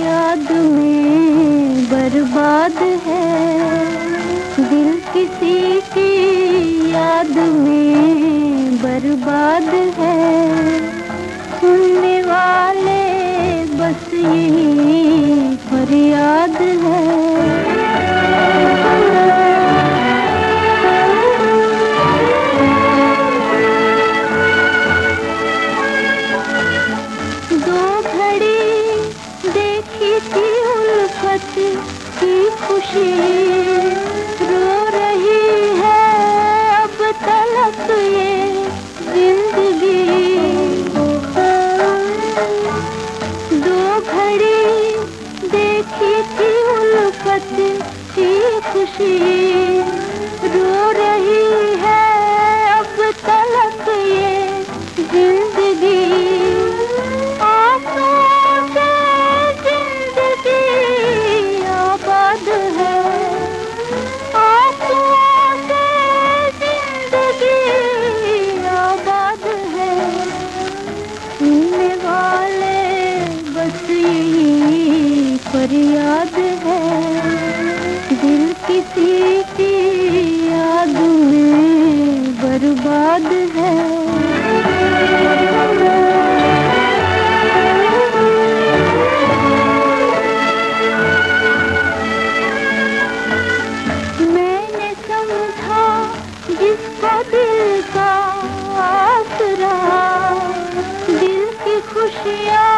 याद में बर्बाद है। बर्बाद है। सुनने वाले बस यही फरियाद है। खुशी। थी उल्फत की खुशी। फरियाद है। दिल किसी की याद में बर्बाद है। मैंने समझा जिसको दिल का आसरा, दिल की खुशियाँ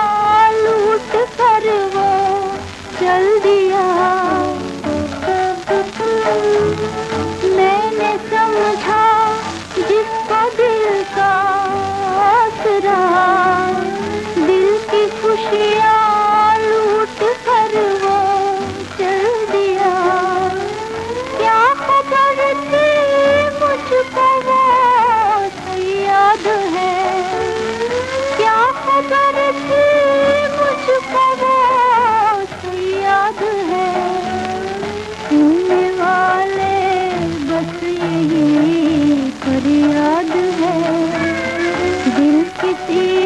see.